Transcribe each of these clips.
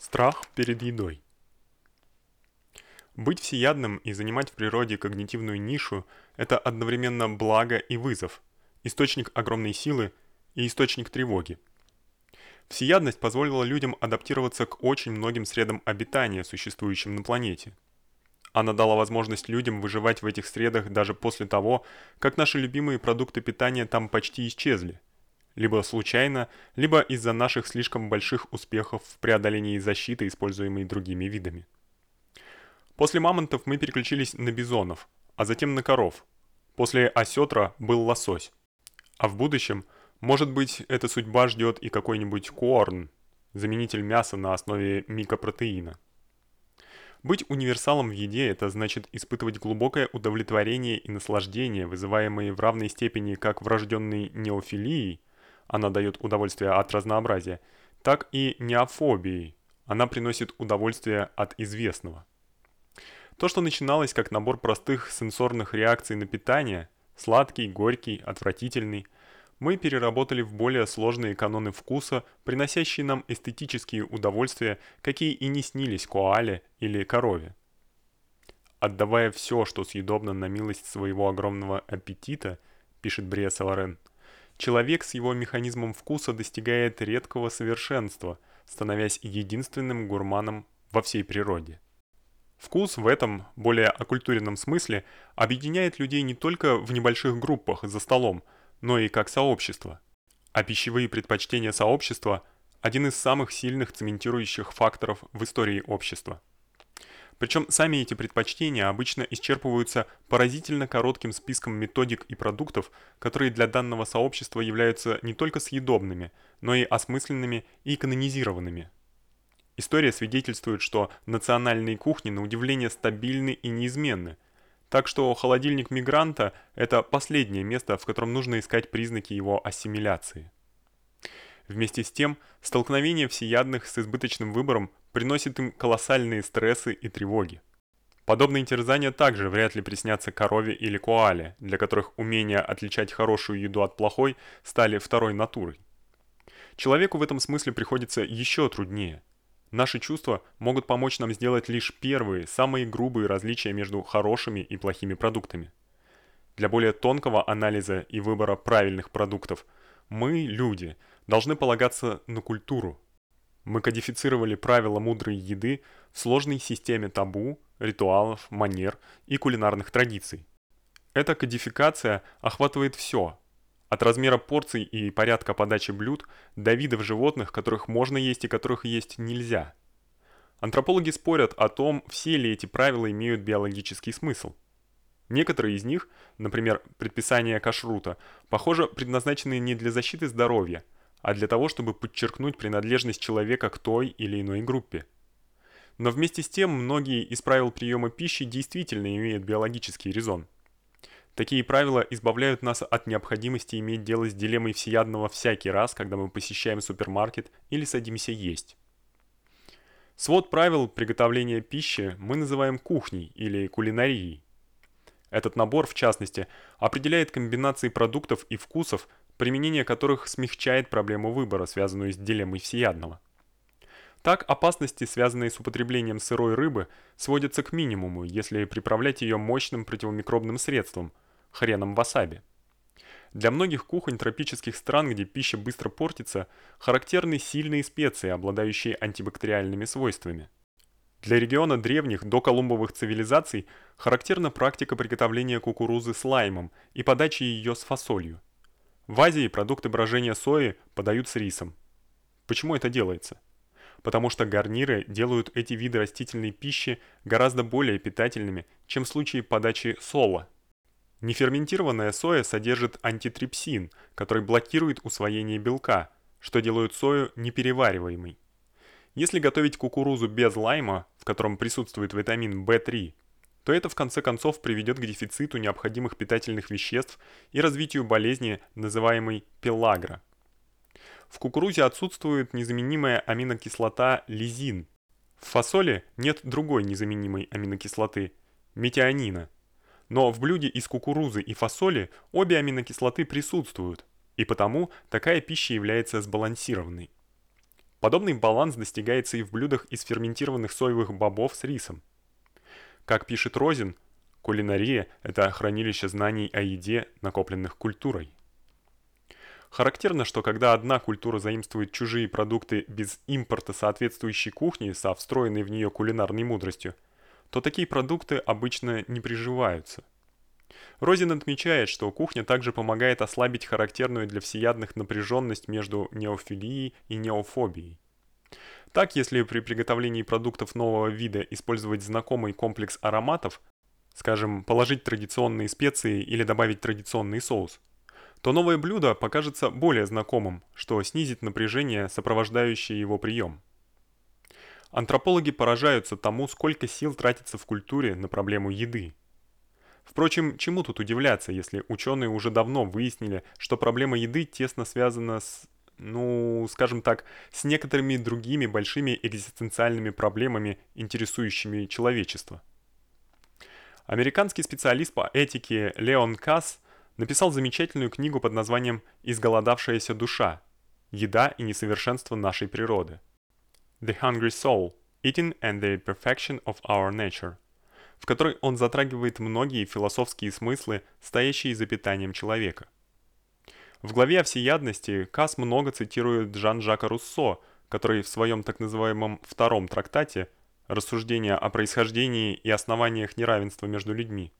Страх перед едой. Быть всеядным и занимать в природе когнитивную нишу это одновременно благо и вызов, источник огромной силы и источник тревоги. Всеядность позволила людям адаптироваться к очень многим средам обитания, существующим на планете. Она дала возможность людям выживать в этих средах даже после того, как наши любимые продукты питания там почти исчезли либо случайно, либо из-за наших слишком больших успехов в преодолении защиты, используемой другими видами. После мамонтов мы переключились на бизонов, а затем на коров. После осетра был лосось. А в будущем, может быть, эта судьба ждет и какой-нибудь корн, заменитель мяса на основе микопротеина. Быть универсалом в еде это значит испытывать глубокое удовлетворение и наслаждение, вызываемые в равной степени как врожденной неофилией, она даёт удовольствие от разнообразия, так и неофобией. Она приносит удовольствие от известного. То, что начиналось как набор простых сенсорных реакций на питание, сладкий, горький, отвратительный, мы переработали в более сложные каноны вкуса, приносящие нам эстетические удовольствия, какие и не снились коале или корове. Отдавая всё, что съедобно на милость своего огромного аппетита, пишет Брия Саларен, Человек с его механизмом вкуса достигает редкого совершенства, становясь единственным гурманом во всей природе. Вкус в этом более окультуренном смысле объединяет людей не только в небольших группах за столом, но и как сообщество. А пищевые предпочтения сообщества один из самых сильных цементирующих факторов в истории общества. Причем сами эти предпочтения обычно исчерпываются поразительно коротким списком методик и продуктов, которые для данного сообщества являются не только съедобными, но и осмысленными и канонизированными. История свидетельствует, что национальные кухни на удивление стабильны и неизменны. Так что холодильник мигранта это последнее место, в котором нужно искать признаки его ассимиляции. Вместе с тем, столкновение всеядных с избыточным выбором приносит им колоссальные стрессы и тревоги. Подобные терзания также вряд ли приснятся корове или коале, для которых умение отличать хорошую еду от плохой стали второй натурой. Человеку в этом смысле приходится еще труднее. Наши чувства могут помочь нам сделать лишь первые, самые грубые различия между хорошими и плохими продуктами. Для более тонкого анализа и выбора правильных продуктов мы, люди, должны полагаться на культуру, мы кодифицировали правила мудрой еды в сложной системе табу, ритуалов, манер и кулинарных традиций. Эта кодификация охватывает всё, от размера порций и порядка подачи блюд до видов животных, которых можно есть и которых есть нельзя. Антропологи спорят о том, все ли эти правила имеют биологический смысл. Некоторые из них, например, предписания кашрута, похоже, предназначены не для защиты здоровья, а для того, чтобы подчеркнуть принадлежность человека к той или иной группе. Но вместе с тем многие из правил приема пищи действительно имеют биологический резон. Такие правила избавляют нас от необходимости иметь дело с дилеммой всеядного всякий раз, когда мы посещаем супермаркет или садимся есть. Свод правил приготовления пищи мы называем кухней или кулинарией. Этот набор, в частности, определяет комбинации продуктов и вкусов, применение которых смягчает проблему выбора, связанную с дилеммой всеядного. Так опасности, связанные с употреблением сырой рыбы, сводятся к минимуму, если приправлять её мощным противомикробным средством хреном васаби. Для многих кухонь тропических стран, где пища быстро портится, характерны сильные специи, обладающие антибактериальными свойствами. Для региона древних доколумбовых цивилизаций характерна практика приготовления кукурузы с лаймом и подачи её с фасолью. В Азии продукты брожения сои подают с рисом. Почему это делается? Потому что гарниры делают эти виды растительной пищи гораздо более питательными, чем в случае подачи сола. Неферментированная соя содержит антитрипсин, который блокирует усвоение белка, что делает сою неперевариваемой. Если готовить кукурузу без лайма, в котором присутствует витамин В3, то это в конце концов приведёт к дефициту необходимых питательных веществ и развитию болезни, называемой пелагра. В кукурузе отсутствует незаменимая аминокислота лизин. В фасоли нет другой незаменимой аминокислоты метионина. Но в блюде из кукурузы и фасоли обе аминокислоты присутствуют, и потому такая пища является сбалансированной. Подобный баланс достигается и в блюдах из ферментированных соевых бобов с рисом. Как пишет Розин, кулинария это хранилище знаний о еде, накопленных культурой. Характерно, что когда одна культура заимствует чужие продукты без импорта соответствующей кухни со встроенной в нее кулинарной мудростью, то такие продукты обычно не приживаются. Розин отмечает, что кухня также помогает ослабить характерную для всеядных напряженность между неофилией и неофобией. Так, если при приготовлении продуктов нового вида использовать знакомый комплекс ароматов, скажем, положить традиционные специи или добавить традиционный соус, то новое блюдо покажется более знакомым, что снизит напряжение, сопровождающее его прием. Антропологи поражаются тому, сколько сил тратится в культуре на проблему еды. Впрочем, чему тут удивляться, если ученые уже давно выяснили, что проблема еды тесно связана с, ну, скажем так, с некоторыми другими большими экзистенциальными проблемами, интересующими человечество. Американский специалист по этике Леон Касс написал замечательную книгу под названием Изголодавшаяся душа. Еда и несовершенство нашей природы. The Hungry Soul: Eating and the Perfection of Our Nature в которой он затрагивает многие философские смыслы, стоящие за питанием человека. В главе о всеядности Кас много цитирует Жан-Жака Руссо, который в своем так называемом втором трактате «Рассуждения о происхождении и основаниях неравенства между людьми»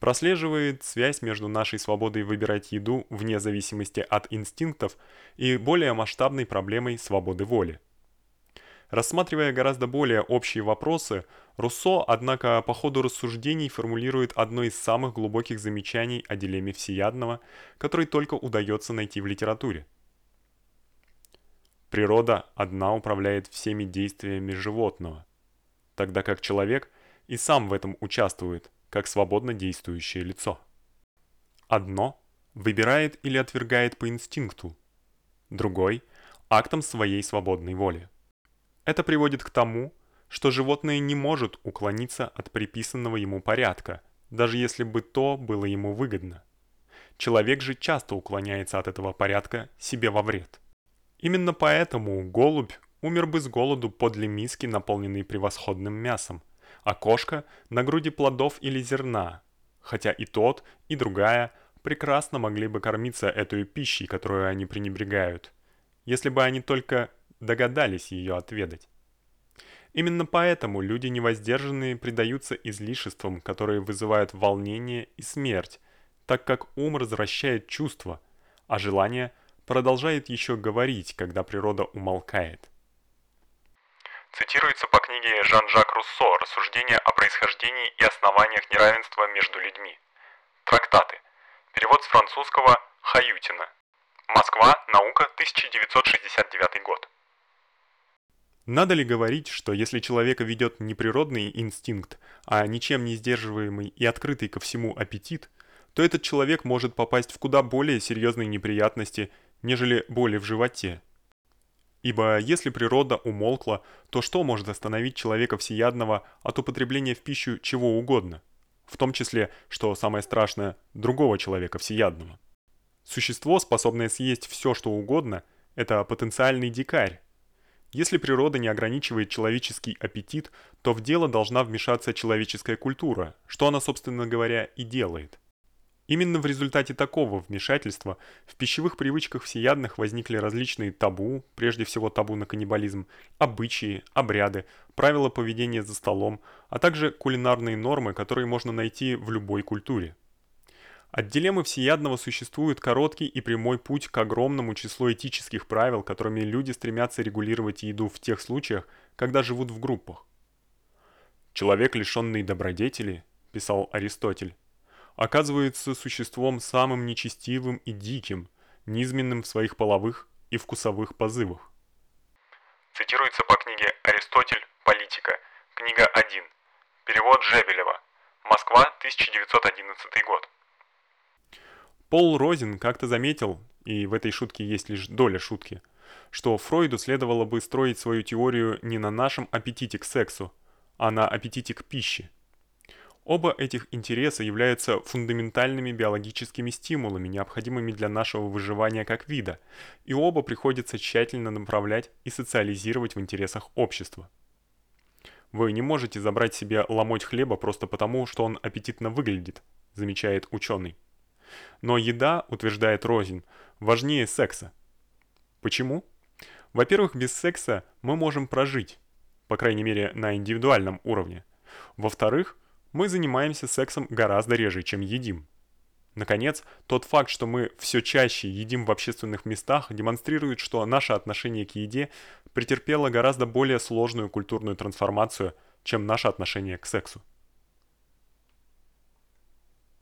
прослеживает связь между нашей свободой выбирать еду вне зависимости от инстинктов и более масштабной проблемой свободы воли. Рассматривая гораздо более общие вопросы, Руссо, однако, по ходу рассуждений формулирует одно из самых глубоких замечаний о дилемме всеядного, который только удается найти в литературе. Природа одна управляет всеми действиями животного, тогда как человек и сам в этом участвует, как свободно действующее лицо. Одно выбирает или отвергает по инстинкту, другой актом своей свободной воли. Это приводит к тому, что животное не может уклониться от приписанного ему порядка, даже если бы то было ему выгодно. Человек же часто уклоняется от этого порядка себе во вред. Именно поэтому голубь умер бы с голоду подле миски, наполненной превосходным мясом, а кошка на груди плодов или зерна, хотя и тот, и другая прекрасно могли бы кормиться этой пищей, которую они пренебрегают, если бы они только догадались ее отведать. Именно поэтому люди невоздержанные предаются излишествам, которые вызывают волнение и смерть, так как ум развращает чувства, а желание продолжает еще говорить, когда природа умолкает. Цитируется по книге Жан-Жак Руссо «Рассуждения о происхождении и основаниях неравенства между людьми». Трактаты. Перевод с французского Хаютина. Москва, наука, 1969 год. Надо ли говорить, что если человека ведет не природный инстинкт, а ничем не сдерживаемый и открытый ко всему аппетит, то этот человек может попасть в куда более серьезные неприятности, нежели боли в животе. Ибо если природа умолкла, то что может остановить человека всеядного от употребления в пищу чего угодно, в том числе, что самое страшное, другого человека всеядного? Существо, способное съесть все, что угодно, это потенциальный дикарь, если природа не ограничивает человеческий аппетит, то в дело должна вмешаться человеческая культура, что она, собственно говоря, и делает. Именно в результате такого вмешательства в пищевых привычках всеядных возникли различные табу, прежде всего табу на каннибализм, обычаи, обряды, правила поведения за столом, а также кулинарные нормы, которые можно найти в любой культуре. От дилеммы всеядного существует короткий и прямой путь к огромному числу этических правил, которыми люди стремятся регулировать еду в тех случаях, когда живут в группах. Человек, лишённый добродетели, писал Аристотель, оказывается существом самым нечестивым и диким, низменным в своих половых и вкусовых позывах. Цитируется по книге Аристотель. Политика. Книга 1. Перевод Жевелева. Москва, 1911 год. Пол Розин как-то заметил, и в этой шутке есть лишь доля шутки, что Фройду следовало бы строить свою теорию не на нашем аппетите к сексу, а на аппетите к пище. Оба этих интереса являются фундаментальными биологическими стимулами, необходимыми для нашего выживания как вида, и оба приходится тщательно направлять и социализировать в интересах общества. Вы не можете забрать себе ломоть хлеба просто потому, что он аппетитно выглядит, замечает ученый. Но еда, утверждает Розин, важнее секса. Почему? Во-первых, без секса мы можем прожить, по крайней мере, на индивидуальном уровне. Во-вторых, мы занимаемся сексом гораздо реже, чем едим. Наконец, тот факт, что мы все чаще едим в общественных местах, демонстрирует, что наше отношение к еде претерпело гораздо более сложную культурную трансформацию, чем наше отношение к сексу.